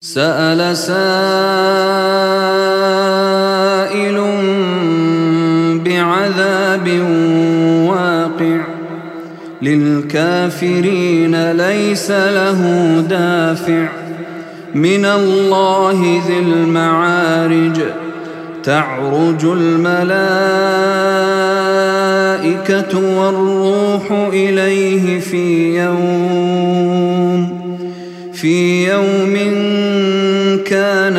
سأل سائل بعذاب واقع للكافرين ليس له دافع من الله ذي المعارج تعرج الملائكة والروح إليه في يوم في يوم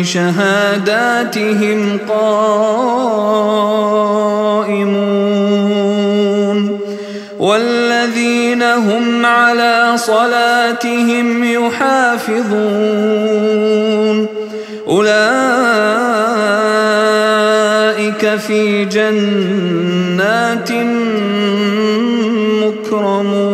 بشهاداتهم قائمون والذين هم على صلاتهم يحافظون أولئك في جنات مكرمون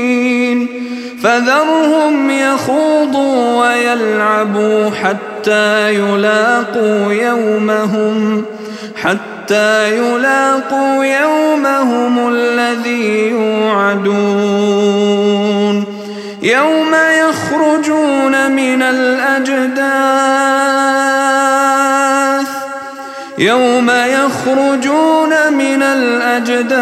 فذرهم يخوضوا ويلعبوا حتى يلاقوا يومهم حتى يلاقوا يومهم الذي يوعدون. يوم يخرجون من الأجداث يوم يخرجون من الأجداث